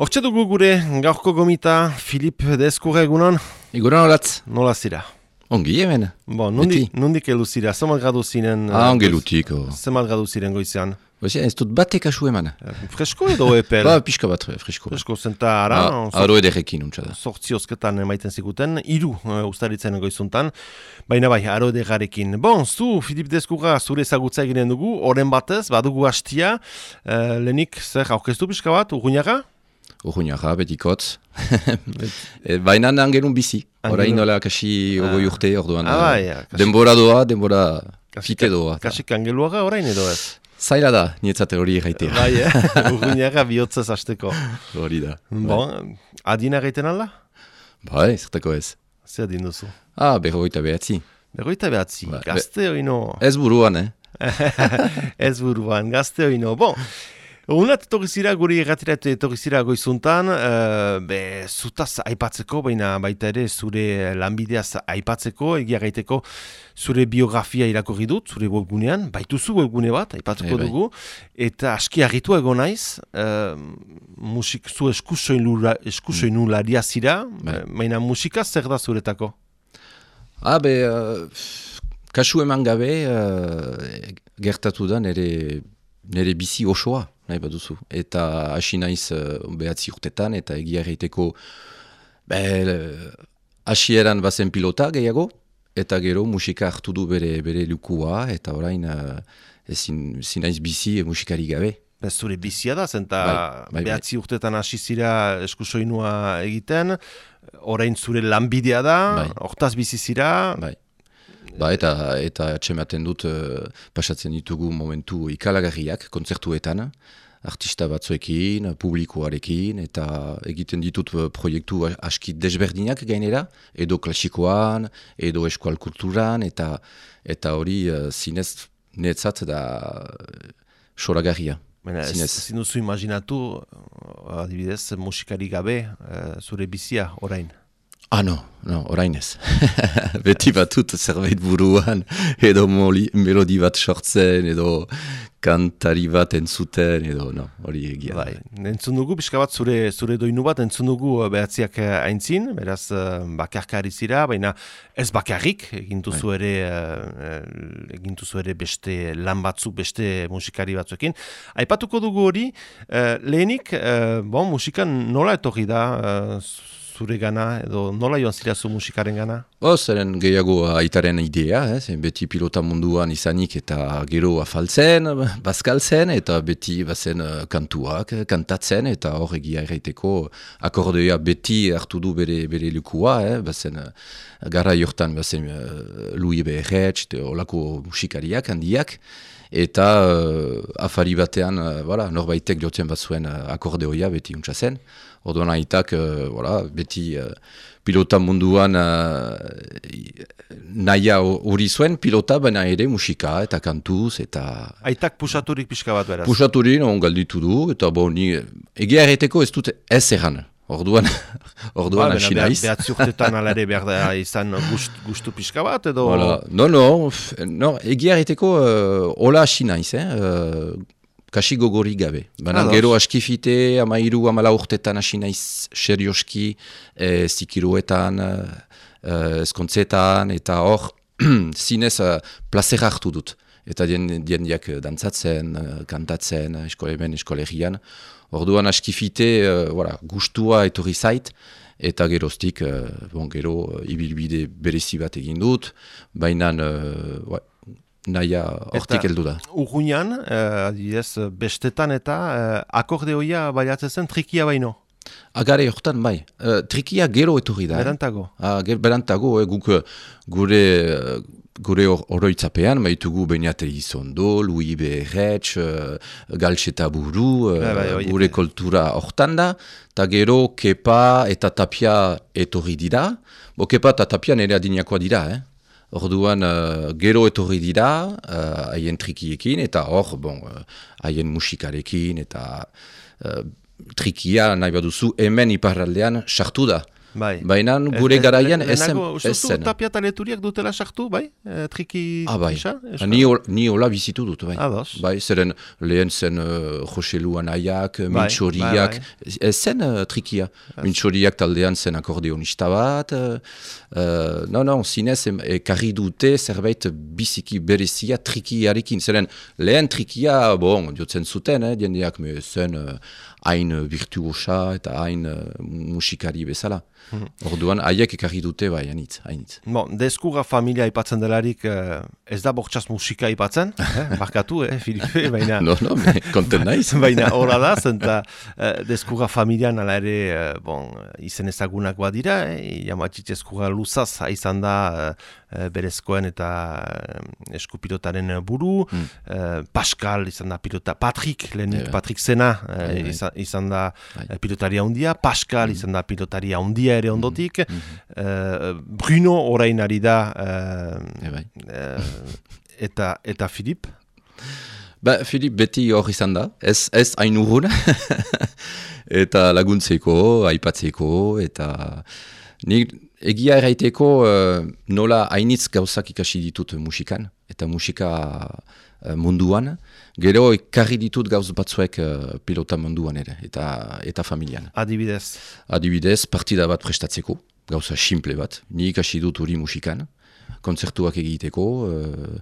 Hortxe dugu gure gaurko gomita Filip Dezkurra egunon, Egunon horatz. nola zira? Ongi hemen. Bon, nondik, nondik elu zira, zemat gradu ziren... Ah, eh, ongi lutik. Oh. Zemat gradu ziren goizean? Oizia, ez dut batek asu eman. Eh, Fresko edo epel? Ba, pixka bat, eh, fresko. Fresko zenta ara, Ah, Aro ederrekin untsa da. sortzi osketan emaiten ziguten, iru uh, ustaritzen goizuntan, baina bai, aro edegarekin. Bon, zu, Filip Dezkurra, zure ezagutza eginen dugu, oren batez, badugu hastia, uh, lehenik, zer, aurkeztu pixka bat, urguñaga? Urruñara, betikotz. E, Baina angelun bizi. Orain Angelun. nola kasi ogoi urte, orduan. Ah, eh, bai, ja, kasi- denbora doa, denbora fite doa. Kasik angeluaga orain edo ez? Zaila da, nietzat hori gaitea. Bai, eh? urguñaga bihotzez hasteko. Hori da. Bon, adina gaiten alda? Bai, zertako ez. Zer adin duzu? Ah, berroita behatzi. Berroita behatzi, Ba, gazte oino. Ez buruan, eh? Ez buruan, gazte oino. Bon, unat etorri zira, guri erratirat etorri zira goizuntan, uh, be, zutaz aipatzeko, baina baita ere zure lanbideaz aipatzeko, egia gaiteko zure biografia irakurri dut, zure webgunean, baituzu webgune bat, aipatuko Bai, bai. dugu, eta aski harritu ego naiz, uh, musik zu eskusoinula, eskusoinularia zira, Bai. eh, baina musika zer da zuretako? Ah, be, uh, kasu eman gabe, uh, gertatu da nere, nere bizi osoa, nahi baduzu. Eta hasi naiz uh, behatzi urtetan, eta egia erraiteko, be, uh, hasieran bazen pilota gehiago, eta gero musika hartu du bere, bere lukua, eta orain uh, ezin, ezin naiz bizi musikari gabe. Bez zure bizia da, zenta Bai, bai, bai. behatzi urtetan hasi zira eskusoinua egiten, orain zure lanbidea da, Bai. hortaz bizi zira, Bai. Ba, eta, eta atxematen dut uh, pasatzen ditugu momentu ikalagarriak kontzertuetan, artista batzuekin, publikoarekin, eta egiten ditut uh, proiektu aski desberdinak gainera, edo klasikoan, edo eskual kulturan, eta eta hori uh, zinez netzat da uh, soragarria. Baina ez, Zinez. ezin duzu imaginatu, adibidez, musikari gabe uh, zure bizia orain. Ah, no, no, orain ez. Beti batut zerbait buruan, edo moli, melodi bat sortzen, edo kantari bat entzuten, edo, no, hori egia. Bai, entzun dugu, pixka bat zure, zure doinu bat entzun dugu uh, behatziak uh, aintzin, beraz uh, bakarkari zira, baina ez bakarrik, egintuzu ere, uh, uh, egintuzu ere beste lan batzu, beste musikari batzuekin. Aipatuko dugu hori, lehenik, bon, musikan nola etorri da zure gana, edo nola joan zirazu musikaren gana? O, zeren gehiago aitaren idea, eh, beti pilota munduan izanik eta gero afaltzen, bazkaltzen, eta beti bazen eh, kantuak, eh, kantatzen, eta hor egia erraiteko akordeoa beti hartu du bere, bere lukua, eh, bazen eh, gara jortan bazen Louis Beherretz, olako musikariak handiak, eta uh, afari batean, uh, voilà, norbaitek jotzen bat zuen uh, akordeoia beti untsa zen. Orduan aitak, uh, voilà, beti uh, pilota munduan uh, naia hori zuen pilota, baina ere musika eta kantuz eta Aitak pusaturik pixka bat beraz. pusaturin on galditu du, eta bo ni egia erreteko ez dut ez erran. Orduan, orduan hasi Ba, naiz. Behatzi urtetan ala ere behar da izan gust, gustu pixka bat, edo... Voilà. No, no, no, egia erreteko uh, hola hasi naiz, eh? uh, kasi gogori gabe. Baina gero askifite, amairu, amala urtetan hasi naiz serioski, eh, zikiruetan, eh, eskontzetan, eta hor, zinez uh, placer hartu dut. Eta dien, eh, dantzatzen, eh, kantatzen, eh, eskole hemen, eskolegian. Orduan askifite, uh, voilà, gustua etorri zait, eta geroztik, uh, bon, gero, uh, ibilbide berezi bat egin dut, baina uh, ouais, naia hortik heldu da. Urruñan, uh, adibidez, bestetan eta uh, akordeoia baliatzen zen trikia baino, Agare hortan bai, uh, trikia gero etorri da. eh? berantago. Ah, ger, berantago, eh, guk eh, gure, eh, gure or, oroitzapean, baitugu Beñate Izondo, Louis Beherretz, uh, Galtxeta Buru, eh, horiek, gure bai. kultura hortan da, eta gero Kepa eta Tapia etorri dira, bo Kepa eta Tapia nire adinakoa dira, eh? Orduan, uh, gero etorri dira, uh, haien trikiekin, eta hor, bon, uh, haien musikarekin, eta uh, trikia, nahi baduzu, hemen iparraldean sartu da. Bai. Baina gure Ez- garaian ez zen. uste zen. Tapia eta leturiak dutela sartu, bai? E, triki Ah, bai. gisa, eskola? Ni, hol- ni hola bizitu dut, bai. Ados. Bai, zeren lehen zen uh, Jose Luan aiak, Bai, mintxoriak, bai, ez zen uh, trikia. Mintxoriak taldean zen akordeonista bat, uh, no, no, zinez ekarri dute zerbait biziki berezia trikiarekin. Zeren lehen trikia, bon, diotzen zuten, eh, jendeak, me zen uh, hain uh, virtuosa eta hain uh, musikari bezala. Mhm. Orduan, haiek ekarri dute, bai, hainitz, hainitz. Bon, deskuga familia aipatzen delarik eh, ez da bortxaz musika aipatzen, eh? barkatu, eh, Filipe, baina... No, no, konten naiz. Baina horra da, zenta uh, deskuga familian ala ere, eh, bon, izen ezagunak badira, eh, jamatxitz eskuga luzaz izan da berezkoen eta eskupilotaren buru, eh, Pascal izan da pilota, Patrick, lehenik Bai. Patrick Sena eh, izan, izan da Bai. eh, pilotaria handia, Pascal izan da pilotaria handia ere ondotik, Mhm. eh, Bruno orain ari da, eh, E, bai. eh, eta, eta Filip, Ba, Filip beti hor izan da, ez, ez hain urrun, eta laguntzeko, aipatzeko, eta nik egia eraiteko eh, nola hainitz gauzak ikasi ditut musikan, eta musika eh, munduan, gero ekarri ditut gauz batzuek eh, pilota munduan ere, eta, eta familian. adibidez. Adibidez, partida bat prestatzeko, gauza simple bat, ni ikasi dut hori musikan, kontzertuak egiteko, eh,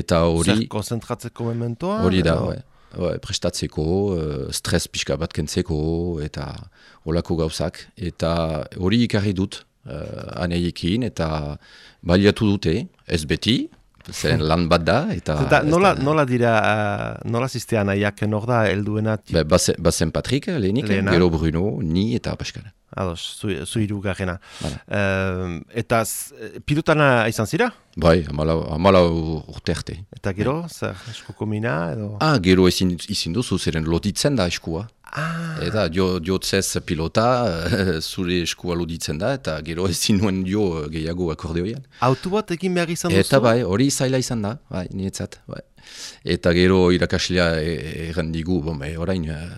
eta hori... Zer konzentratzeko mementoa? Hori da, edo-. Bai, prestatzeko, uh, stres pixka bat kentzeko, eta olako gauzak. Eta hori ikarri dut uh, aneiekin, eta baliatu dute, ez beti, zen lan bat da, eta... Eta ez nola, da- nola dira, uh, nola zistea nahiak nor da helduena ti- Ba, bazen, bazen Patrick, lehenik, Lehena. gero Bruno, ni eta Pascal. Ados, zu, zu hirugarrena. Hala. Eh, eta z- pilotana izan zira? Bai, amala, amala urte arte. Eta gero, zer, eskoko mina, edo... Ah, gero ezin, ezin duzu, zeren loditzen da eskua. Ah, Eta dio, diotzez pilota, eh, zure eskua loditzen da, eta gero ezin nuen dio eh, gehiago akordeoian. auto bat egin behar izan duzu? Eta bai, hori zaila izan da, bai, niretzat. Bai. Eta gero irakaslea e- erran digu, bon, bai, orain eh,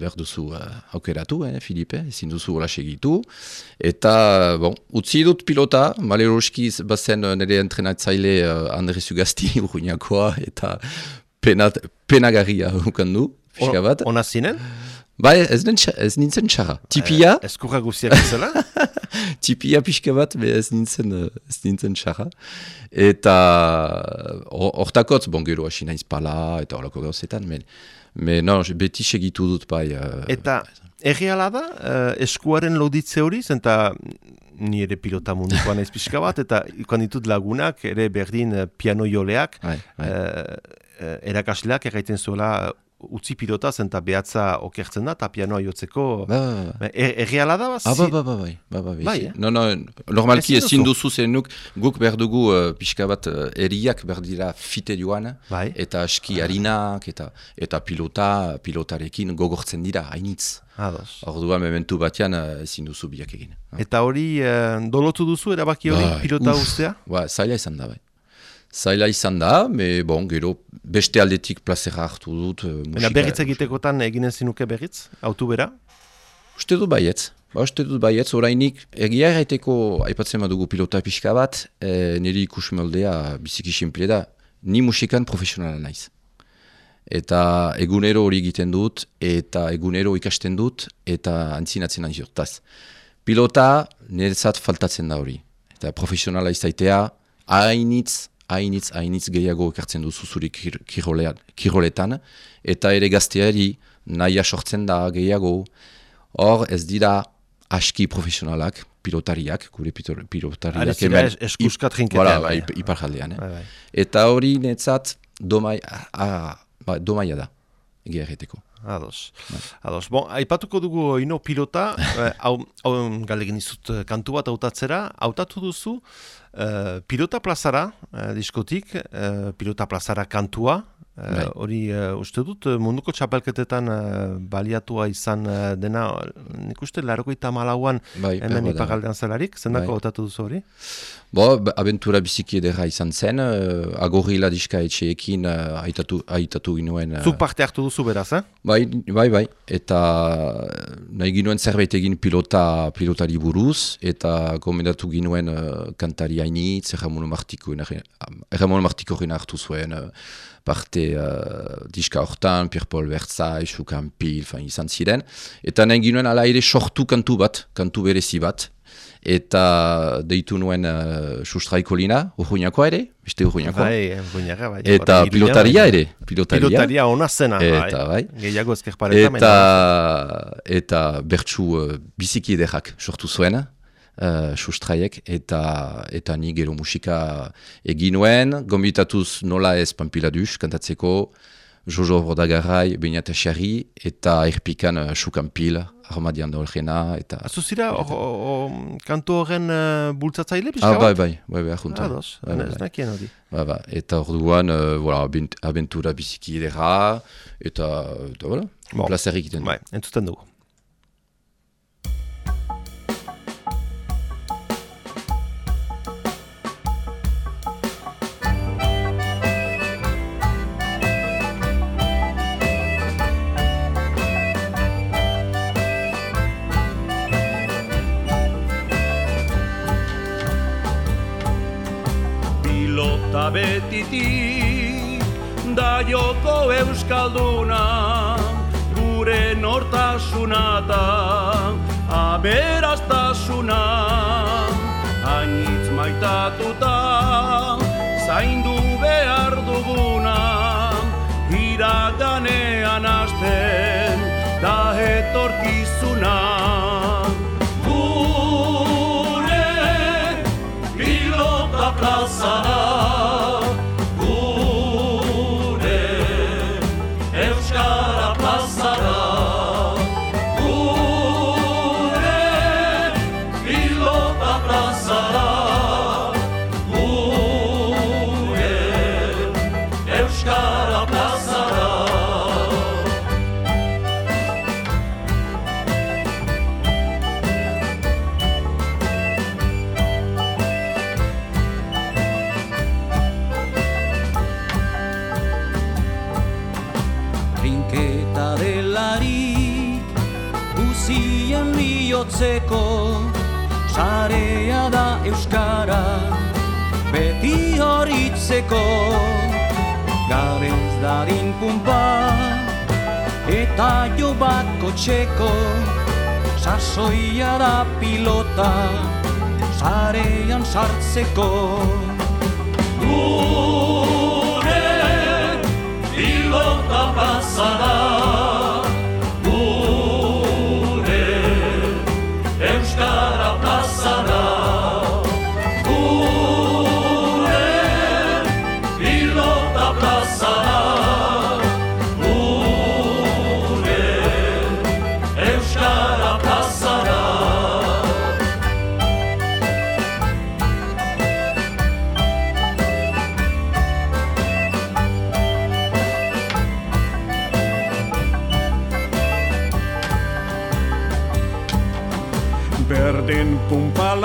behar duzu uh, aukeratu, eh, Filipe, ezin duzu hola segitu. Eta, bon, utzi dut pilota, maleroski bazen nire entrenatzaile uh, Andre Zugasti urruinakoa, eta penat, penagarria ukan du. Ona zinen? Bai, ez, txa- ez nintzen txarra. Tipia, Eh, eskurra guziak izela? tipia pixka bat, be ez nintzen, ez nintzen txarra. Eta hor- hortakotz, bon gero hasi naiz pala, eta horako gauzetan, men, men no, beti segitu dut bai. eh, Eta erreala da, eh, eskuaren loditze hori, zenta ni ere pilota mundukoan ez pixka bat, eta ikan ditut lagunak, ere berdin eh, piano joleak, bai. eh, eh, erakasleak erraiten zuela utzi pilota zenta behatza okertzen da, eta pianoa jotzeko... Ba, ba, ba. Ba, Er, erreala da, Ah, ba, ba, ba, bai, ba, ba, bai. Bai, eh? No, no, normalki Ezin duzu. duzu zen nuk, guk behar dugu uh, pixka bat uh, eriak behar dira fite joan, Bai. eta aski harinak, eta, eta pilota, pilotarekin gogortzen dira, hainitz. Ados. Orduan mementu batean uh, ezin duzu biak egin. Eta hori, eh, dolotu duzu erabaki hori Bai, pilota uf. ustea? Ba, zaila izan da, bai. Zaila izan da, me, bon, gero, beste aldetik plazera hartu dut. Uh, Baina berritz egitekotan eginen zinuke berritz, autu bera? Uste dut baietz. Ba, uste dut baietz, orainik, egia erraiteko, aipatzen badugu pilota pixka bat, e, niri ikusmoldea biziki simple da, ni musikan profesionala naiz. Eta egunero hori egiten dut, eta egunero ikasten dut, eta antzinatzen naiz hortaz. Pilota niretzat faltatzen da hori. Eta profesionala izaitea, hainitz, hainitz, hainitz gehiago ekartzen duzu zuri kir, kirolean- kiroletan, eta ere gazteari nahia sortzen da gehiago, Hor ez dira aski profesionalak, pilotariak, gure pilotariak. es- eskuskat jinketean, Voilà, bai. bai, ipar jaldean. Eh? Bai, bai. Eta hori netzat domai, ah, ba, domaia da, egia erreteko. Ados. Ados. Bon, aipatuko dugu ino pilota, eh, hau, hau galegin izut eh, kantu bat hautatzera, hautatu duzu eh, pilota plazara, eh, diskotik, eh, pilota plazara kantua, bai. hori uh, uste dut munduko txapelketetan uh, baliatua izan uh, dena, nik uste larokoita malauan bai, hemen ipagaldean zelarik, zendako bai. otatu duzu hori? Bo, abentura biziki edera izan zen, uh, agorri ladiska etxeekin uh, aitatu, aitatu ginuen. Uh, Zuk parte hartu duzu beraz, eh? Bai, bai, bai. Eta nahi ginuen zerbait egin pilota, pilotari buruz, eta gomendatu ginuen uh, kantari hainitz, erramono martiko, erramono martiko hartu zuen, uh, parte uh, diska hortan, Pierre-Paul Bertzai, Xukan Pil, izan ziren. Eta nahi ginuen ala ere sortu kantu bat, kantu berezi bat, eta deitu nuen uh, sustraiko lina, urruñakoa ere, beste urruñakoa. Bai, urruñaka, bai. Eta pilotaria ere, pilotaria. Pilotaria ona zena, bai. eta, bai. Gehiago ezkerpareta. Eta, eta bertsu uh, biziki edekak sortu zuen, uh, sustraiek, eta, eta ni gero musika egin nuen, gombitatuz nola ez pampiladuz, kantatzeko, Jojo Bordagarrai, Beñat Xarri, eta erpikan uh, Xukampil, Armadian Dolgena, eta... Azu zira, kantu horren uh, bultzatzaile, pixka ah, bai, bai, bai, bai, juntan. Ados, bai, bai. ez nakien hori. Bai, bai, eta orduan, uh, voilà, abentura biziki edera, eta, eta, voilà, bon. placer egiten. Bai, entzuten dugu. Euskalduna gure nortasuna eta aberaztasuna hainitz maitatuta horitzeko. Gabez darin pumpa eta jo bat kotxeko. Sasoia da pilota sarean sartzeko. Gure pilota pasara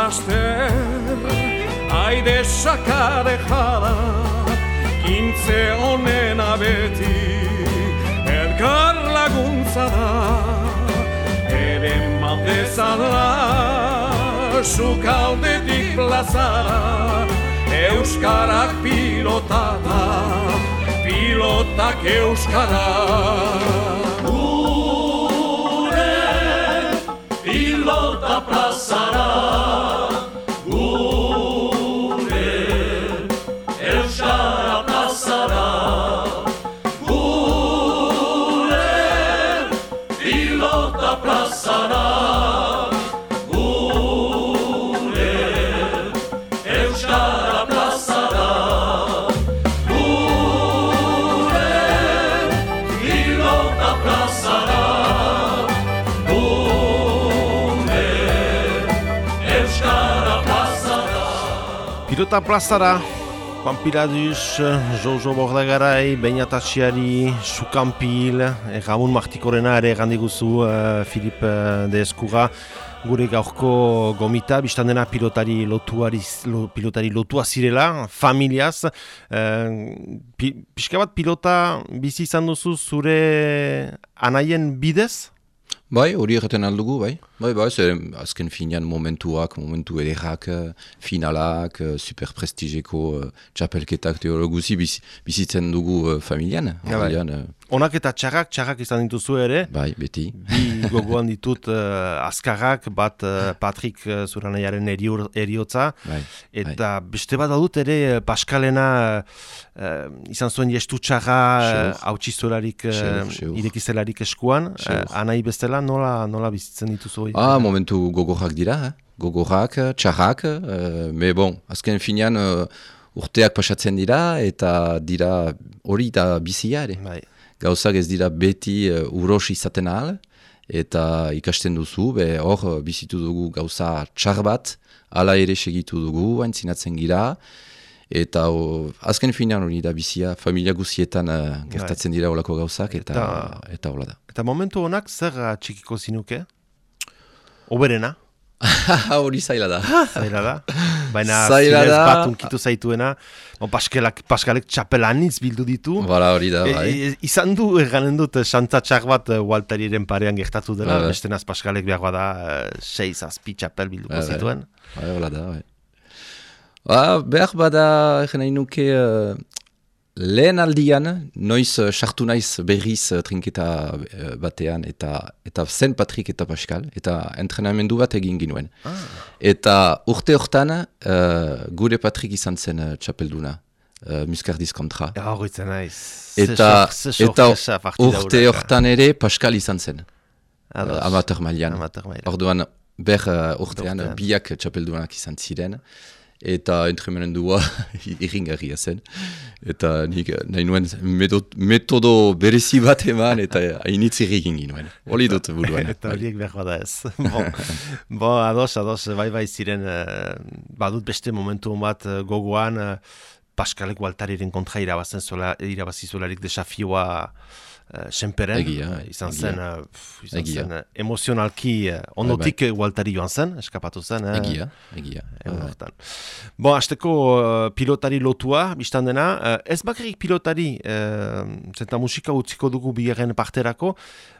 laster Aide saka dejada Kintze honen abeti Elkar laguntza da Ere maldeza da Sukaldetik plazara Euskarak pilotata Pilotak Euskarak Pilota plazara, Juan Piladus, Jojo Bordagarai, Beinatatxiari, Sukampil, eh, Ramon Martikorena ere gandiguzu, uh, Filip uh, de Eskuga, gure gaurko gomita, biztan dena pilotari, lotuari, lo, pilotari lotua zirela, familiaz. Uh, pi, pixka bat pilota bizi izan duzu zure anaien bidez? Bai, hori erraten aldugu, bai. Bai, bai, zer, azken finean momentuak, momentu ederrak, eh, finalak, eh, super prestigeko uh, txapelketak teologuzi biz, bizitzen dugu uh, familian. Ja, bai. Horian, uh, Onak eta txarrak, txarrak izan dituzu ere, bai, beti. bi gogoan ditut uh, azkarrak, bat uh, Patrick uh, Zuranaiaren erior, eriotza, Bai, eta beste bat dut ere Paskalena uh, izan zuen jestu txarra Seur. uh, eskuan, uh, anai bestela nola, nola bizitzen dituzu? Ah, momentu gogorrak dira, eh? gogorrak, txarrak, uh, me bon, azken finean uh, urteak pasatzen dira, eta dira hori da bizia ere. Bai. Gauzak ez dira beti uh, uros izaten ahal, eta ikasten duzu, be hor bizitu dugu gauza txar bat, hala ere segitu dugu, aintzinatzen gira, eta o, azken finean hori da bizia, familia guzietan uh, gertatzen dira olako gauzak, eta, Eta- eta hola da. Eta momentu honak zer txikiko zinuke? Oberena, hori zaila da. zaila da. Baina Zaila da. bat unkitu zaituena, bon, Paskalak, Paskalek txapelanitz bildu ditu. Bala hori da, bai. E, e, izan du, eganen dut, santza txar bat Walteriren parean gertatu dela, Bai, bai. beste naz Paskalek behar bada, uh, sei zazpi txapel bilduko Bai, bai. zituen. Bai, hola da, bai. Ba, behar bada, egen nahi nuke, uh, lehen aldian, noiz uh, sartu naiz berriz uh, trinketa uh, batean, eta eta zen Patrik eta Pascal, eta entrenamendu bat egin ginuen. Eta urte hortan, uh, gure Patrik izan zen uh, txapelduna, uh, muskardiz kontra. Ja, horretzen naiz. Eta, Ze sorpresa- eta partida urte hortan ere Pascal izan zen, Ados. uh, amateur mailan. Mailan. Orduan, ber uh, urtean, Urtean. biak txapeldunak izan ziren, eta entremenendua irringarria zen. Eta nik eh, nahi nuen medo- metodo berezi bat eman, eta hainitz irrigin ginuen. Holi dut buruan. Eta horiek behar bada ez. bon, bon, ados, ados, bai bai ziren, eh, badut beste momentu bat eh, gogoan, uh, Paskalek Waltariren kontra irabazen zuela, irabazi zuelarik desafioa senperen. Egia, Eh, izan egia. zen, eh, pff, izan Egia. zen eh, emozionalki, ondotik uh, Waltari joan zen, eskapatu zen. eh, Egia, egia. egun Bai. hortan. Bon, azteko pilotari lotua, biztan dena, ez bakarrik pilotari, uh, zenta musika utziko dugu bigarren parterako,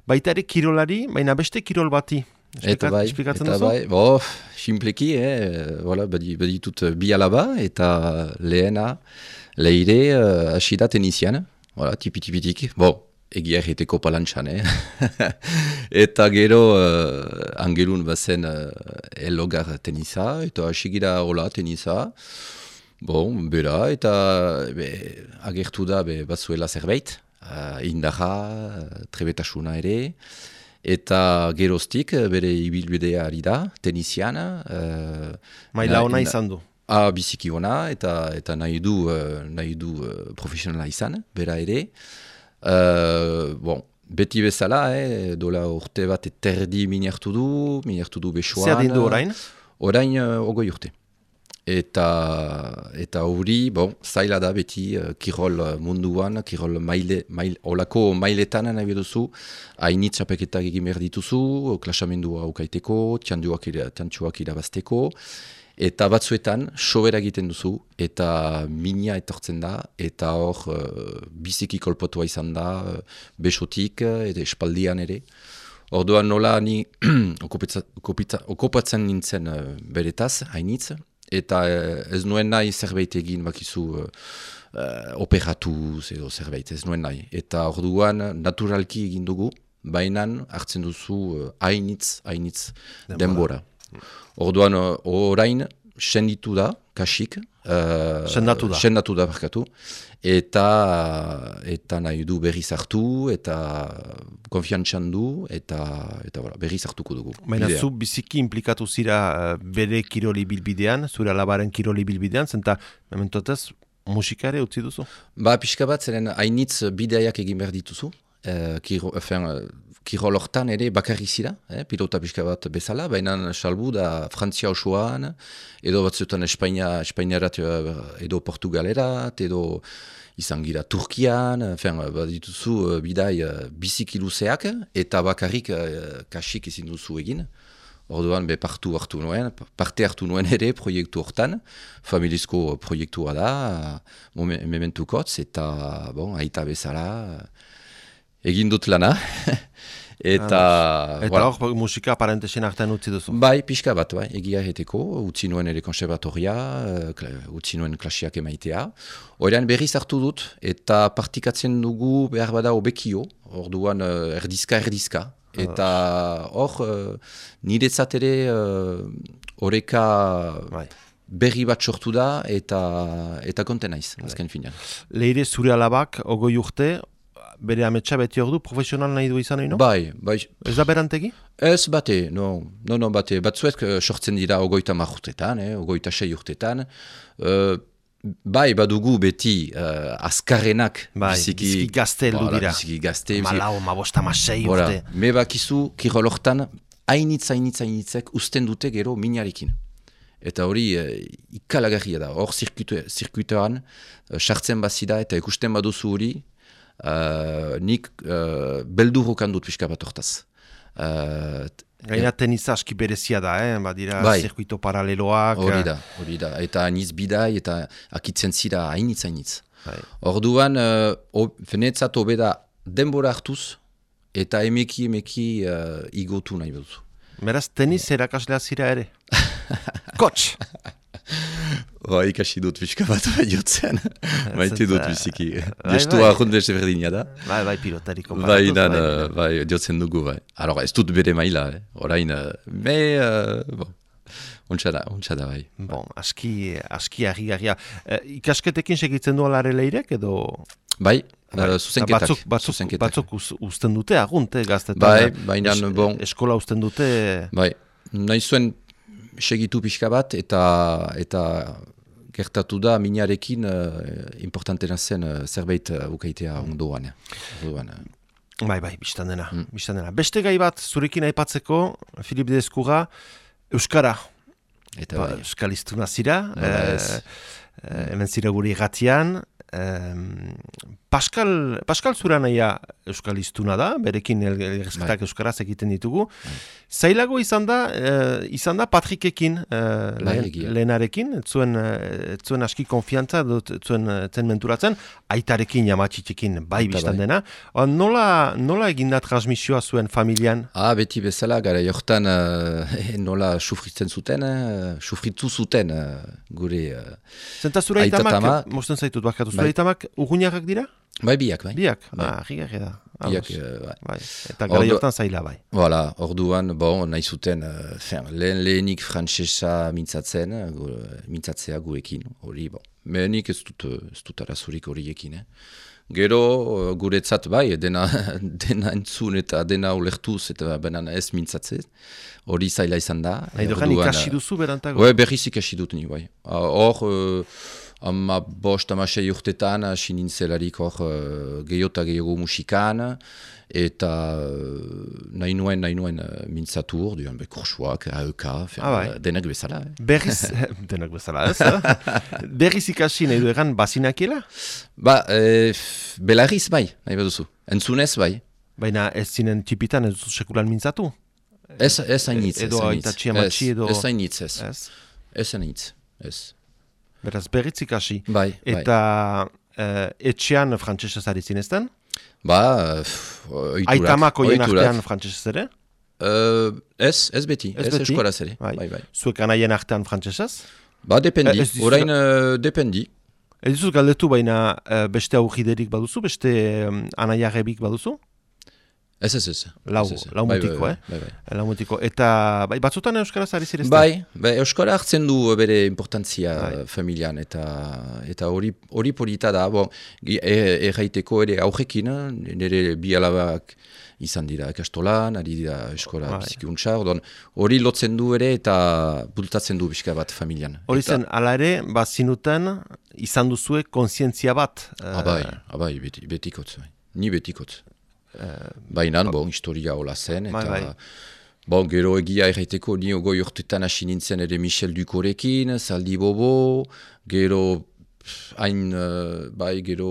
baita ere kirolari, baina beste kirol bati. Eta bai, eta bai, bo, simpleki, eh, voilà, badi, baditut bi alaba, eta lehena, leire, uh, hasi da tenizian, voilà, tipi-tipitik, bo, egia erreteko palantxan, eh? eta gero, uh, angelun bazen uh, elogar tenisa, eta hasi gira hola tenisa, Bon, bera, eta be, agertu da be, batzuela zerbait, uh, indarra, trebetasuna ere, eta geroztik eh, bere ibilbidea ari da, tenisiana. Uh, Maila na- ona na- izan du. Ah, biziki ona, eta, eta nahi du, uh, nahi du uh, profesionala izan, bera ere. Uh, bon, beti bezala, eh, dola urte bat eterdi minertu du, minertu du besoan. Zer dindu orain? Orain uh, ogoi urte. Eta eta hori, bon, zaila da beti uh, kirol uh, munduan, kirol maile, mail, olako mailetan nahi duzu, hainitz apeketak egin behar dituzu, klasamendua aukaiteko, txanduak txantxuak irabazteko, eta batzuetan sobera egiten duzu, eta minia etortzen da, eta hor uh, biziki kolpotua izan da, uh, besotik, uh, eta espaldian ere. Orduan nola ni okupatzen nintzen uh, beretaz, hainitz, eta ez nuen nahi zerbait egin bakizu uh, operatuz edo zerbait, ez nuen nahi. Eta orduan naturalki egin dugu, baina hartzen duzu hainitz, hainitz denbora. Orduan orain senditu da, kasik. Uh, Sendatu da. Sendatu da, barkatu. Eta, eta nahi du berriz hartu, eta konfiantzan du, eta, eta voilà, berriz hartuko dugu. Baina zu biziki implikatu zira uh, bere kiroli bilbidean, zure alabaren kiroli bilbidean, zenta, mementotez, musikare utzi duzu. Ba, pixka bat, zeren hainitz bideaiak egin behar dituzu, uh, kiro, efen, uh, kirol hortan ere bakarrik zira, eh, pilota pixka bat bezala, baina salbu da Frantzia osoan, edo batzuetan Espainia, Espainiarat edo Portugalerat, edo izan gira Turkian, efen, bat dituzu bidai uh, biziki luzeak, eta bakarrik kasik ezin duzu egin. Orduan, be partu hartu nuen, parte hartu nuen ere proiektu hortan, familizko proiektua da, mementukotz, eta, bon, aita bezala, egin dut lana. eta... Eta voilà. hor musika parentesen artean utzi duzu. Bai, pixka bat, bai, egia heteko, utzi nuen ere konservatoria, eh, utzi nuen klasiak emaitea. Horean berriz hartu dut, eta partikatzen dugu behar bada obekio, orduan eh, erdizka, erdizka. Eta hor, uh, niretzat ere eh, oreka Bai. berri bat sortu da, eta, eta konten naiz, azken finean. Leire zure alabak, ogoi urte, bere ametsa beti hor du, profesional nahi du izan oino? Bai, bai, Ez da berantegi? Ez bate, no, no, no bate, batzuek eh, sortzen dira ogoita mar urtetan, eh, ogoita sei urtetan. Eh, bai, badugu beti uh, azkarrenak Bai, biziki gazte heldu dira. Biziki gazte, Malau, mabosta, masei urte. me bakizu kirolortan hainitz, hainitz, hainitzek usten dute gero minarekin. Eta hori uh, ikalagarria da, hor zirkuitoan uh, sartzen bazida eta ikusten baduzu hori, uh, nik uh, beldurrokan dut pixka bat hortaz. Uh, Gaina tenisa aski berezia da, eh? Badira Bai. zirkuito paraleloak. Hori da, hori da. Eta hainitz bidai eta akitzen zira hainitz hainitz. Bai. Orduan, uh, fenetzat hobeda denbora hartuz eta emeki emeki uh, igotu nahi duzu. Beraz, tenis erakaslea zira ere. Coach! Ba, ikasi dut pixka bat bai jotzen. Maite dut Bai, biziki. bai. Gestua ahonde berdina da. Bai, bai, pilotariko. Bai, nan, bai, bai, jotzen dugu, bai. Alors, ez dut bere maila, eh. Orain, uh, me, uh, bon, ontsa da, ontsa da, bai. Bon, aski, aski harri-garria. Eh, ikasketekin segitzen du alare leirek, edo... Bai, Bai, uh, zuzenketak. Batzuk, batzuk, zuzenketak. batzuk uz, uzten dute, agunt, eh, gaztetan. Bai, eh? baina, Es- bon. Eskola uzten dute... Bai, nahi zuen segitu pixka bat eta eta gertatu da minarekin uh, importantena zen uh, zerbait uh, ukaitea ondoan. Orduan, uh, Bai, bai, biztan dena, Mm. biztan dena. Beste gai bat, zurekin aipatzeko, Filip de Eskurra, Euskara, eta ba, bai, Euskaliztuna zira, Nola eh, ez. eh, hemen zira gure irratian, em, Pascal, Pascal zura nahia Euskaliztuna da, berekin el- elgerzketak Euskaraz egiten ditugu. Zailago izan da, eh, izan da Patrikekin, eh, lehen, lehenarekin, zuen, eh, zuen aski konfiantza, dut, zuen zen menturatzen, aitarekin, jamatxitzekin, bai Aita biztan bai. dena. Oa, nola, nola egin da transmisioa zuen familian? Ah, beti bezala, gara jortan uh, nola sufritzen zuten, uh, sufritu zuten uh, gure... Uh, Zenta zure Aita aitamak, tama- mosten zaitut bakatu, zure Bai. aitamak urguñarrak dira? Bai, biak, bai. Biak, Bai. ah, rigarri da. Biak, Ados. uh, bai. Bai. Eta gara jortan zaila bai. Voilà, orduan, bon, nahi zuten, uh, fin, lehen lehenik frantsesa mintzatzen, uh, gu, mintzatzea guekin, hori, bon. Mehenik ez dut, ez dut arazurik horiekin, eh. Gero, uh, guretzat bai, dena, dena entzun eta dena ulertuz eta benan ez mintzatzen, hori zaila izan da. Nahi dokan ikasi duzu berantago? Ue, berriz ikasi dut ni, bai. Ah, Hor, uh, ama bost, ama sei urtetan, hasi nintzelarik hor uh, gehiago eta gehiago musikan, eta uh, nahi nuen, nahi nuen uh, mintzatu hor, duan, be, kursuak, AEK, fer, Ah, bai. denak bezala. Eh? Berriz, denak bezala ez, eh? berriz ikasi nahi du egan bazinakiela? Ba, eh, f- belarriz bai, nahi baduzu. Entzunez bai. Baina ez zinen tipitan ez duzu sekulan mintzatu? Ez, ez hainitz, ez Edo hainitz. aitatxi, amatxi, Ez, edo- Ez hainitz, ez. Ez? Ez hainitz, ez. Beraz berriz ikasi. Bai, bai. Eta eh, etxean frantsesez ari zinezten? Ba, ohiturak. Aitamak oien artean frantsesez ere? Uh, ez, ez beti, Ez ez, beti? eskolaz ere. Bai. Bai, bai. Zuek anaien artean frantsesez? Ba, dependi. Eh, ez dizu- Orain, uh, dependi. Ez dizuz galdetu baina eh, beste aurriderik baduzu, beste um, anaiarrebik baduzu? Ez, ez, ez. Lau- Ez, ez. lau Bai, mutiko, bai, eh? Bai, bai. Lamutiko. Eta bai, batzutan euskaraz ari zirezten? Bai, bai, Euskara hartzen du bere importantzia Bai. bai. familian eta eta hori hori polita da. Bon, e- erraiteko ere aurrekin, eh, nire bi alabak izan dira ikastolan, ari dira eskola Bai. bai. orduan hori lotzen du ere eta bultatzen du pixka bat familian. Hori zen, ala ere, bazinuten izan duzue kontzientzia bat. eh, Ah, bai, ah, bai, beti, betikotz. Bai. Ni betikotz. Baina, bon, historia hola zen, Bai, eta... bai. Bon, gero egia erraiteko ni ogoi urtetan hasi nintzen ere Michel Dukorekin, Zaldi Bobo, gero hain, eh, bai, gero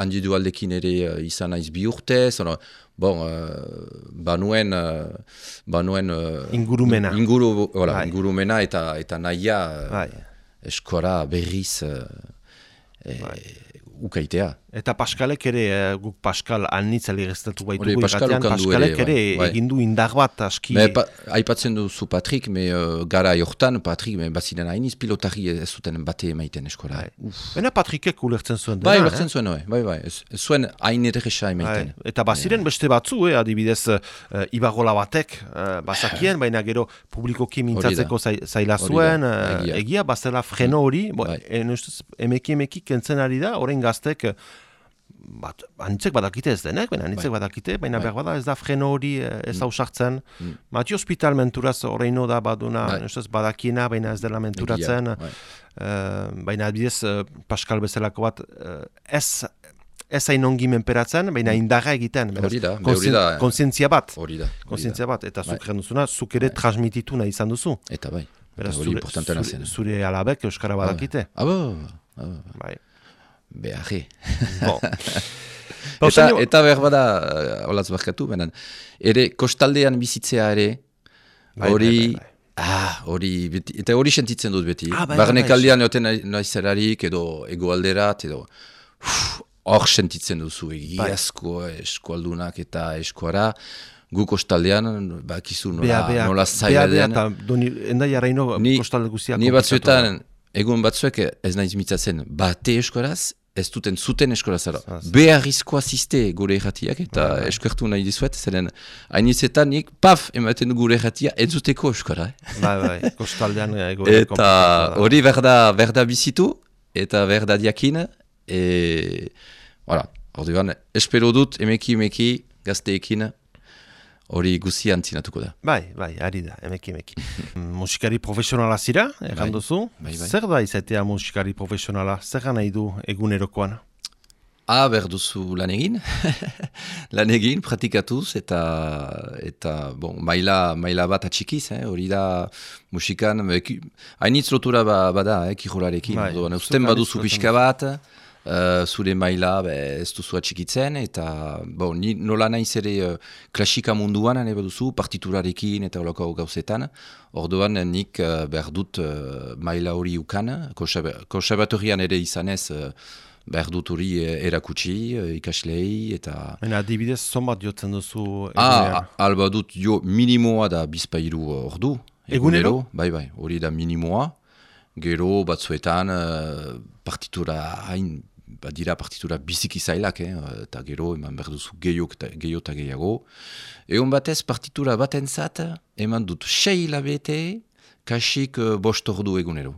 handi dualdekin ere eh, izan naiz bi urtez, ono, bon, uh, banuen, uh, banuen uh, Ingurumena. inguru, voilà, Bai. ingurumena eta, eta nahia uh, eskora berriz uh, eh, ukaitea. Eta Paskalek ere, eh, guk Paskal anitz baitugu Pascal irratian, ukan du Paskalek ere, ere, bai, bai. egin du indar bat aski... Me, pa, aipatzen duzu Patrik, me, uh, gara jortan Patrik, me, baziren hainiz pilotari ez zuten bate emaiten eskola. Bai. Baina Patrikek ulertzen zuen Bai, dena, ulertzen zuen, bai, bai, bai. Ez, ez zuen hain edresa Bai, emaiten. Eta baziren beste batzu, eh, adibidez, uh, ibagola batek uh, bazakien, baina gero publikoki mintzatzeko zai- zaila zuen, eh, egia. egia, bazela freno hori, bo, Bai. emeki emeki kentzen ari da, orain gaztek, eh, bat, anitzek badakite ez denek, baina anitzek badakite, baina behar bada ez da freno hori eh, ez hausartzen. Mm. Mati hospital menturaz oraino da baduna, Bai. ustez, badakiena, baina ez dela menturatzen. Bai. Eh, baina adibidez, eh, Pascal bezalako bat, ez ez hain ongi menperatzen, baina indarra egiten. Mm. Hori da, hori da. Kontzientzia bat. Hori da. da. bat. Eta Bai. zuk bai. zuk ere transmititu nahi izan duzu. Eta bai. Beraz, zure, zure, zure alabek Euskara badakite. Abo, abo, Bai. Beharri. Bon. Eta, Pausaino- eta behar bada, uh, olaz barkatu, benen, ere kostaldean bizitzea ere, Bai, hori, bai, bai, bai. ah, hori, beti, eta hori sentitzen dut beti. Ah, bai, Barne bai, bai. kaldean joten naizerarik, edo egoalderat, edo hor sentitzen duzu, egiazko eskualdunak eta eskuara, gu kostaldean, bakizu nola, Bea, bea, nola bea, zaila bea, den. eta endai araino Ni, kostalde guztiak. ni da. batzuetan, egun batzuek ez naiz mitzatzen, bate eskoraz, ez duten zuten eskorazara. Zaz. Beharrizko asiste gure erratiak, eta Bai, bai. eskertu nahi dizuet, zeren hainizetan nik, paf, ematen du gure erratia, entzuteko eskora. Eh? Bai, bai, kostaldean ego Eta hori berda, berda bizitu, eta berda diakin, e, voilà, orduan, espero dut, emeki, emeki, gazteekin, hori guzi antzinatuko da. Bai, bai, ari da, emeki, emeki. musikari profesionala zira, erran Bai, duzu. bai, bai. Zer da izatea musikari profesionala? Zer nahi du egunerokoan? Ah, behar duzu lan egin, lan egin, pratikatuz, eta, eta bon, maila, maila bat atxikiz, eh, hori da musikan, eh, hainitz lotura ba, bada, eh, kijolarekin, Bai, usten baduzu pixka bat, eh, zure maila be, ez duzu atxikitzen, eta bon, ni nola naiz ere eh, klasika munduan, nahi baduzu, partiturarekin eta holako gauzetan, orduan nik eh, behar dut eh, maila hori ukan, konserva- konservatorian ere izanez, uh, behar dut hori erakutsi, ikaslei, eta... Baina adibidez, zonbat jotzen duzu Ah, alba dut jo minimoa da bizpairu ordu. Egunero? Bai, bai, hori da minimoa. Gero batzuetan uh, partitura hain, badira partitura biziki zailak, eh? eta gero eman behar duzu gehiok eta gehiago eta gehiago. Egon batez partitura batentzat eman dut sei labete, kasik uh, bost ordu egunero.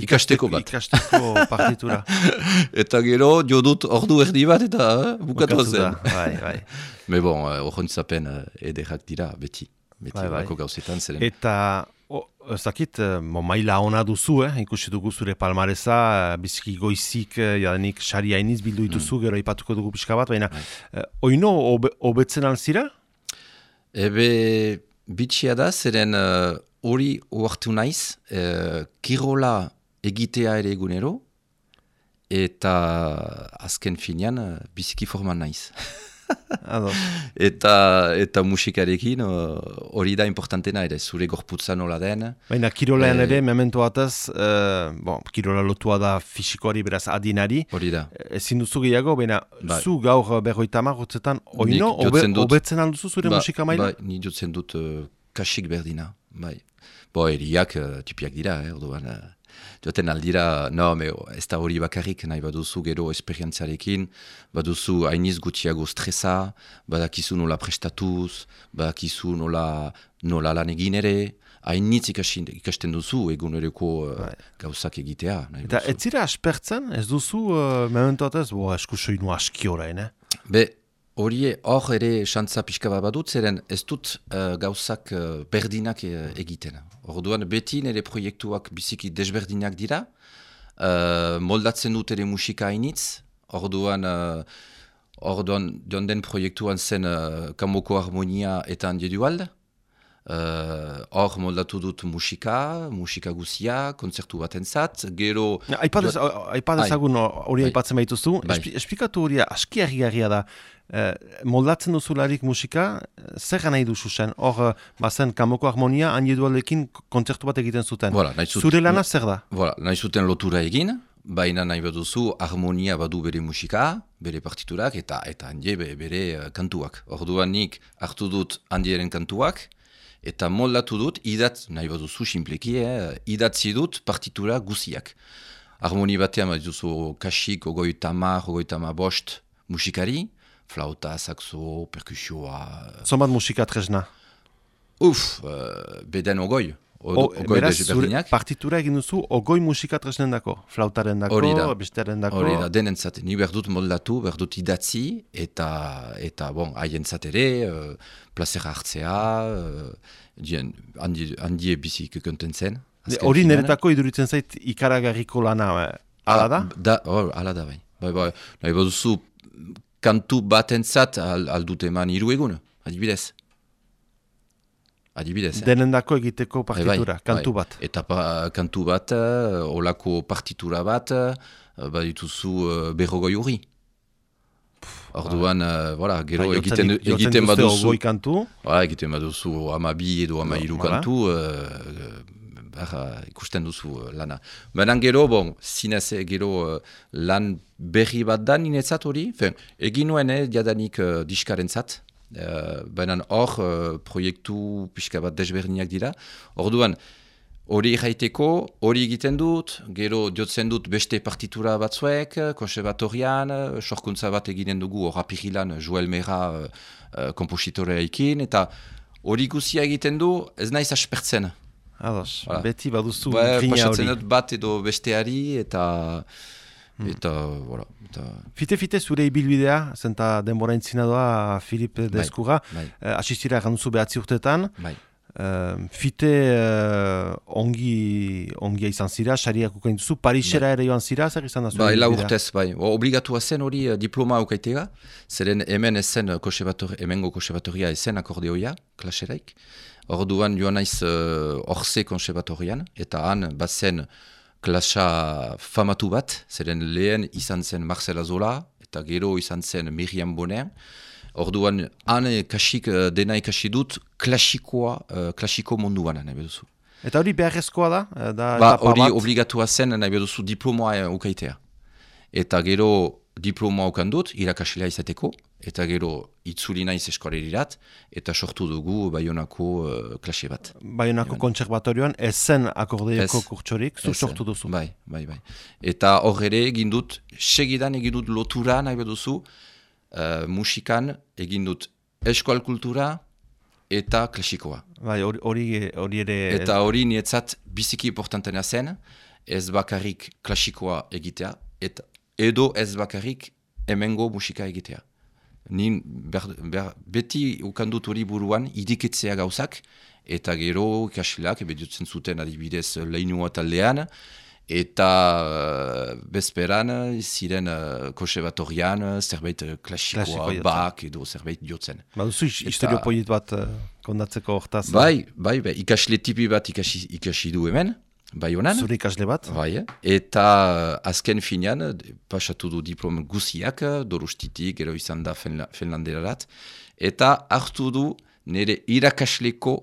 Ikasteko bat. Ikasteko partitura. Eta gero, jo dut ordu erdi bat eta eh, bukatu zen. Bai, bai. Me bon, uh, orrontzapen uh, ederrak dira, beti. Beti Bai, bai. gauzetan zeren. Eta, o, ez dakit, eh, mo, maila ona duzu, eh? ikusi dugu zure palmareza, eh, biziki goizik, eh, jadanik sari hainiz bildu dituzu, Mm. gero ipatuko dugu pixka bat, baina, Bai. eh, oino obe, obetzen alzira? Ebe, bitxia da, zeren uh, hori oartu naiz, uh, kirola egitea ere egunero, eta azken finean uh, biziki forman naiz. Eta, eta musikarekin uh, hori da importantena ere, zure gorputza nola den. baina kirolean Eh, ere, memento batez, eh, bon, kirola lotua da fisikoari, beraz adinari, Hori da. ezin duzu gehiago, baina Bai. zu gaur berroita marrotzetan, oino, Nik obe, jotzen dut. obetzen alduzu zure musika maila? Bai, ni jotzen dut uh, kasik berdina. Bai. Bo, eriak uh, tipiak dira, eh, orduan. Uh, joten aldira, no, me, ez da hori bakarrik, nahi baduzu gero esperientziarekin, baduzu hainiz gutxiago stresa, badakizu nola prestatuz, badakizu nola, nola lan egin ere, hainitz ikasten duzu eguneroko uh, gauzak egitea. Nahi Eta ez zira aspertzen, ez duzu, uh, memento batez, bo, esku soinu aski orain, eh? Be, hori hor ere xantza pixka bat badut, zeren ez dut uh, gauzak uh, berdinak uh, egiten. Orduan beti nire proiektuak biziki desberdinak dira, uh, moldatzen dut ere musika hainitz, orduan uh, don den proiektuan zen uh, Kamoko Harmonia eta handi Uh, Hor moldatu dut musika, musika guzia, konzertu bat entzat, gero... Aipadezagun hori Bai. aipatzen baituzu, Bai. Espli- esplikatu hori aski harrigarria da. Eh, moldatzen duzularik musika, eh, zer nahi duzu zen? Hor, eh, bazen kamoko harmonia, handi dualekin kontzertu bat egiten zuten. Voilà, zut- Zure lana zer da? Voilà, nahi zuten lotura egin, baina nahi baduzu harmonia badu bere musika, bere partiturak, eta eta handie be- bere eh, kantuak. Orduan nik hartu dut handiaren kantuak, eta moldatu dut, idat, nahi baduzu simpleki, eh, idatzi dut partitura guziak. Harmoni batean baduzu kasik, ogoi tamar, ogoi tamar bost musikari, flauta, saxo, perkusioa, Zonbat musika tresna? uf, uh, beden ogoi, o, O, beraz, zure partitura egin duzu, ogoi musika tresnen dako? Flautaren dako, Hori da. besteren dako? Hori da, denentzat, ni behar dut moldatu, behar dut idatzi, eta, eta bon, haientzat ere, uh, plazera hartzea, uh, dien, handi, handie bizik konten zen. azken Hori niretako iduritzen zait ikaragarriko lana, eh, hala da? Da, hor, ala da bai. Bai, bai, nahi baduzu kantu batentzat al, aldut eman hiru egun, adibidez. Adibidez, eh? Denendako egiteko Bai, bai, partitura, kantu bai. bat. Eta pa, kantu bat, uh, olako partitura bat, uh, badituzu uh, berrogoi hori. Orduan, uh, voilà, gero Bai, egiten, jotzen- jotzen egiten duzte baduzu, kantu, voilà, egiten baduzu ama bi edo ama Voilà. kantu, uh, behar, ikusten duzu uh, lana. Baina gero, bon, zinez eh, gero uh, lan berri bat da ninetzat hori, egin nuen eh, jadanik uh, diskarentzat, uh, baina hor uh, proiektu pixka bat desberdinak dira. Orduan, hori jaiteko, hori egiten dut, gero diotzen dut beste partitura batzuek, konservatorian, eh, sorkuntza bat eginen dugu hor apirilan Joel Mera uh, kompositorearekin, eta hori guzia egiten du, ez naiz aspertzen. ados, Voilà. beti baduzu Ba, pasatzen hori. dut bat edo besteari, eta... Eta, voilà, eta... Fite-fite zure ibilbidea, zenta denbora intzina doa Filip Deskuga, bai. eh, asistira egan duzu behatzi urtetan, Bai. eh, fite eh, ongi, ongia izan zira, sariak ukain duzu, Parisera ere joan zira, zer izan da zure Bai, lau ibilbidea? urtez, bai. Obligatua zen hori diploma aukaitega, zeren hemen ezen eh, konservator- hemengo konservatoria ezen akordeoia, klaseraik. Orduan joan naiz uh, orze konservatorian, eta han bazen klasa famatu bat, zeren lehen izan zen Marcela Zola, eta gero izan zen Miriam Bonen. Orduan, han kasik eh, dena ikasi dut klasikoa, uh, klasiko munduan, nahi beduzu. Eta hori beharrezkoa da? eh, da Ba, hori obligatua zen nahi beduzu diplomoa ukaitea. Eta gero diplomoa ukan dut, izateko, eta gero itzuli naiz eskolerirat, eta sortu dugu Baionako uh, klase bat. Baionako kontserbatorioan, ez zen akordeioko Ez. kurtsorik, zu sortu duzu. Bai, bai, bai. Eta hor ere egin dut, segidan egin dut lotura nahi beduzu, uh, musikan egin dut eskual kultura eta klasikoa. Bai, hori- hori ere... Eta hori nietzat biziki importantena zen, ez bakarrik klasikoa egitea, eta edo ez bakarrik hemengo musika egitea. Nin ber, ber, beti ukandut hori buruan idiketzea gauzak, eta gero ikasileak ebediotzen zuten adibidez lehinua taldean, eta uh, bezperan ziren uh, konservatorian uh, zerbait uh, klasikoa, bak edo zerbait jotzen. Baduzu is- Eta- historio polit bat eh, kondatzeko hortaz. Bai, bai, bai, ikasle tipi bat ikasi, ikasi du hemen, bai honan. Zure ikasle bat. Bai, eh? eta uh, azken finean, eh, pasatu du diplom guziak, eh, dorustitik, gero izan da Finla- finlanderarat, eta hartu du nire irakasleko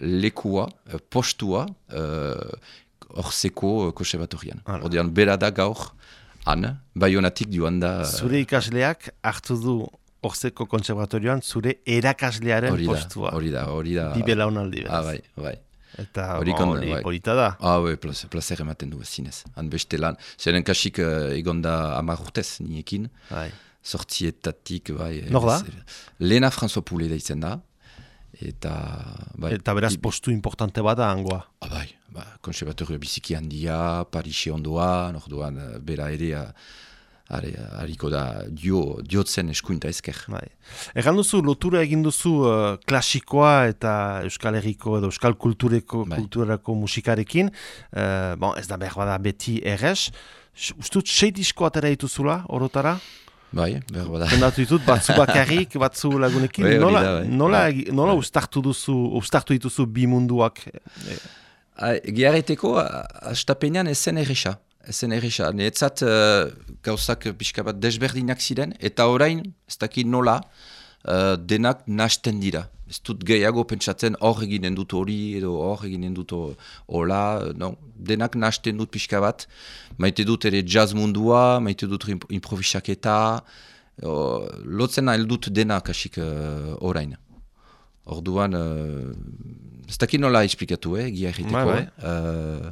lekua, eh, postua, uh, orzeko konservatorian. Hala. Ordean, bera da gaur, han, baionatik joan da... eh, Zure ikasleak hartu du Orzeko kontserbatorioan zure erakaslearen hori da, postua. hori da, hori da. Bi belaunaldi Ah, beraz. bai, bai. Eta Hori bai. polita da. Ah, bai, placer, placer ematen du, zinez. Han beste lan. Zeren kasik uh, egon da amar urtez niekin. Bai. sortzietatik, bai. Nor da? Lena François Poulet deitzen da. Eta, bai. Eta beraz i- postu importante bada hangoa. Ah, bai, ba, konservatorio biziki handia, Parisi ondoan, orduan, eh, bera ere, ah, are, hariko da, dio, diotzen eskuinta ezker. Bai. Egan duzu, lotura egin duzu eh, klasikoa eta Euskal Herriko edo Euskal kultureko, Bai. kulturako musikarekin. Eh, bon, ez da behar bada beti errez. Ustut, sei disko atera dituzula, orotara? Bai, behar bada. Zendatu ditut, batzu bakarrik, batzu lagunekin. Bai, nola, da, bai. nola, Bai. nola ustartu duzu, ustartu dituzu bi munduak? Giarreteko, astapenean ez zen erresa. Ez zen erresa. Neetzat uh, gauzak pixka bat desberdinak ziren, eta orain, ez dakit nola, uh, denak nasten dira. Ez dut gehiago pentsatzen hor eginen dut hori edo hor eginen dut ho- hola, no. denak nasten dut pixka bat. Maite dut ere jazz mundua, maite dut imp improvisaketa, uh, lotzen dut denak asik uh, orain. Orduan, uh, ez dakit nola esplikatu, eh, gia egiteko. Bai, bai. eh,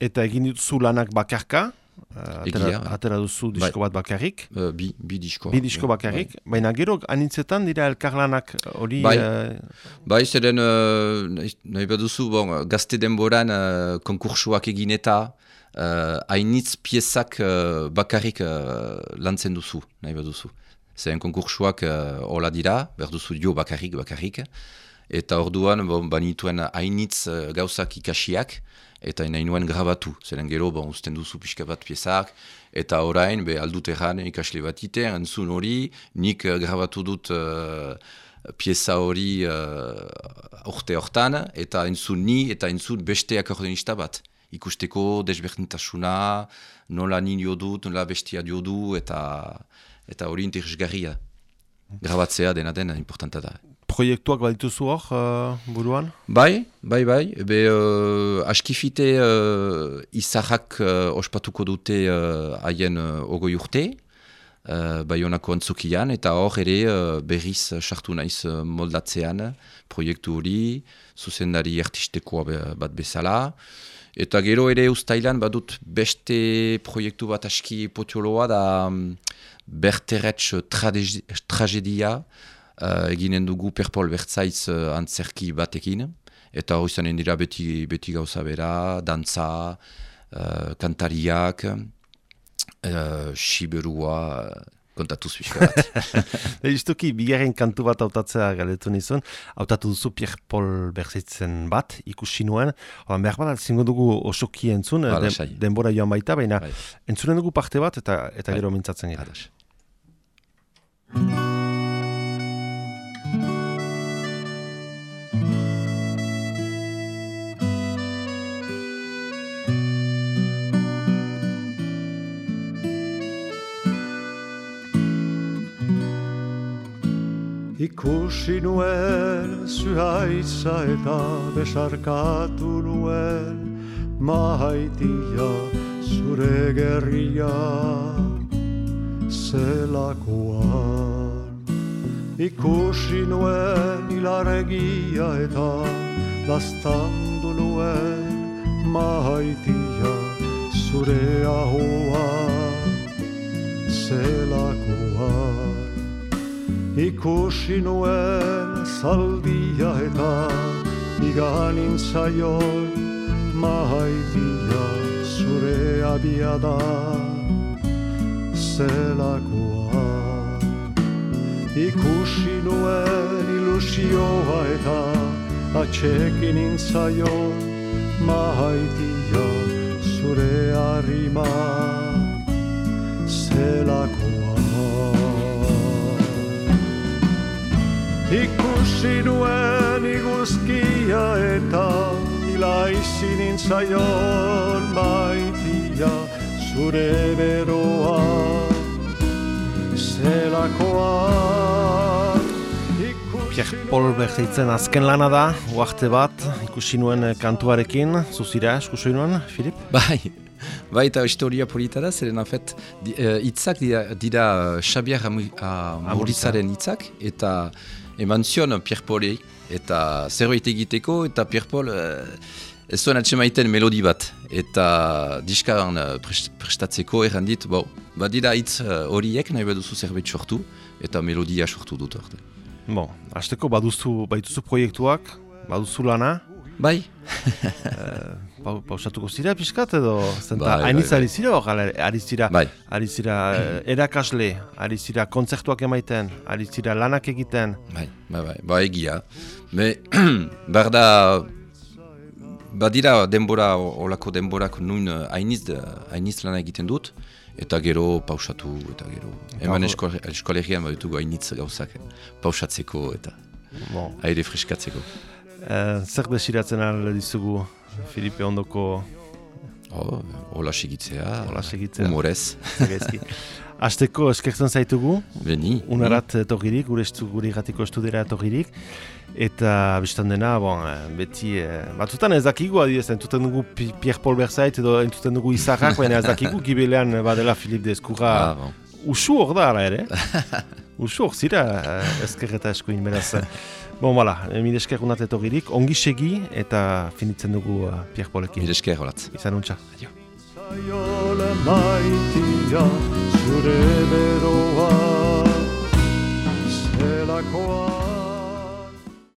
Eta egin dituzu lanak bakarka, uh, atera, Egia, bai. atera duzu disko bat bakarrik, bi, bi disko. bi disko bakarrik, baina gero anitzetan dira elkarlanak hori... Bai. eh, Bai, zeren, uh, nahi, baduzu, bon, gazte denboran uh, konkursuak egin eta uh, hainitz piezak uh, bakarrik uh, lantzen duzu, nahi baduzu. Zeren konkursuak uh, hola dira, behar duzu jo bakarrik, bakarrik. Eta orduan, bon, banituen hainitz uh, gauzak ikasiak, eta nahi nuen grabatu. Zeren gero, bon, usten duzu pixka bat piezak, eta orain, be, aldut erran ikasle bat ite, entzun hori, nik uh, grabatu dut uh, pieza hori uh, urte hortan, eta entzun ni, eta entzun beste akordionista bat. Ikusteko desberdintasuna, nola ni dio dut, nola bestia dio du, eta eta hori interesgarria. Grabatzea dena dena, importanta da. Proiektuak badituzu hor eh, buruan? Bai, bai, bai. Be, uh, askifite uh, izarrak uh, ospatuko dute uh, haien uh, ogoi urte, uh, Baionako antzokian, eta hor ere uh, berriz uh, sartu naiz uh, moldatzean proiektu hori, zuzendari artistekoa bat bezala. Eta gero ere ustailan badut beste proiektu bat aski potioloa da um, berterets trage- tragedia, uh, eginen dugu perpol bertzaiz uh, antzerki batekin, eta hori zanen dira beti, beti gauza bera, dantza, uh, kantariak, uh, siberua, kontatuz pixka bat. Justuki, bigarren kantu bat hautatzea galetu nizun, hautatu duzu Pierre Paul Berzitzen bat, ikusi nuen, Odan behar bat, zingo dugu osoki entzun, den- denbora joan baita, baina Bai. entzunen dugu parte bat, eta eta Bai. gero mintzatzen gira. Ikusi nuen zuhaitza eta besarkatu nuen Maitia zure gerria zelakoan. Ikusi nuen hilaregia eta lastandu nuen Maitia zure ahoa zelakoan Ikusi nuen zaldia eta iganin zaion mahaitia zure abiada zelakoa. Ikusi nuen ilusioa eta atxekin intzaion mahaitia zure harima zelakoa. Ikusi nuen iguzkia eta ilaizi nintzaion maitia zure beroa zelakoa. Pierre Paul Berzitzen azken lana da, uarte bat, ikusi nuen eh, kantuarekin, zuzira, eskusoi nuen, Filip? Bai, bai eta historia polita da, zeren afet, di, eh, hitzak dira, dira eh, Xabier Amu- Amurizaren hitzak, eta eman zion Pierre Pauli, eta zerbait egiteko, eta Pierre Paul eh, ez zuen atxemaiten melodi bat, eta diskaran eh, pres- prestatzeko errandit, bo, badira hitz eh, horiek nahi baduzu zerbait sortu, eta melodia sortu dut orte. Bon, hasteko baduzu, baituzu proiektuak, baduzu lana, Bai, pa, pausatuko zira pixkat edo, zenta Bai, hainitz bai. ari zira hor, ala- ari zira, bai. ari zira eh, erakasle, ari zira kontzertuak emaiten, ari zira lanak egiten, Bai, bai, bai, ba egia. Me, behar da, badira denbora, olako denborak nun eh, hainiz, de- hainiz lana egiten dut, eta gero pausatu, eta gero. Hemen esko- eskolegian baditugu hainitz gauzak pausatzeko eta Bon. aire freskatzeko. Eh, zer desiratzen al dizugu Filipe ondoko Oh, hola segitzea, Hola segitzea. humorez. Azteko eskertzen zaitugu, beni. unarat etorririk, gure, estu, gure gatiko estudera etorririk, eta biztan dena, bon, eh, beti, eh, batzutan ez dakigu, adidez, entzuten dugu Pi- Pierre Paul Berzait edo entzuten dugu Izarrak, baina ez dakigu gibelean badela Filip de Eskurra, Ah, bon. usu hor da, ala ere. usu hor zira, eh, esker eta eskuin, beraz. Bon, voilà, mire esker unat etorririk, ongi segi eta finitzen dugu uh, Pierre Paulekin. Mire esker holatz. Izan untxa. Adio. Zaiola maitia zure beroa Zelakoa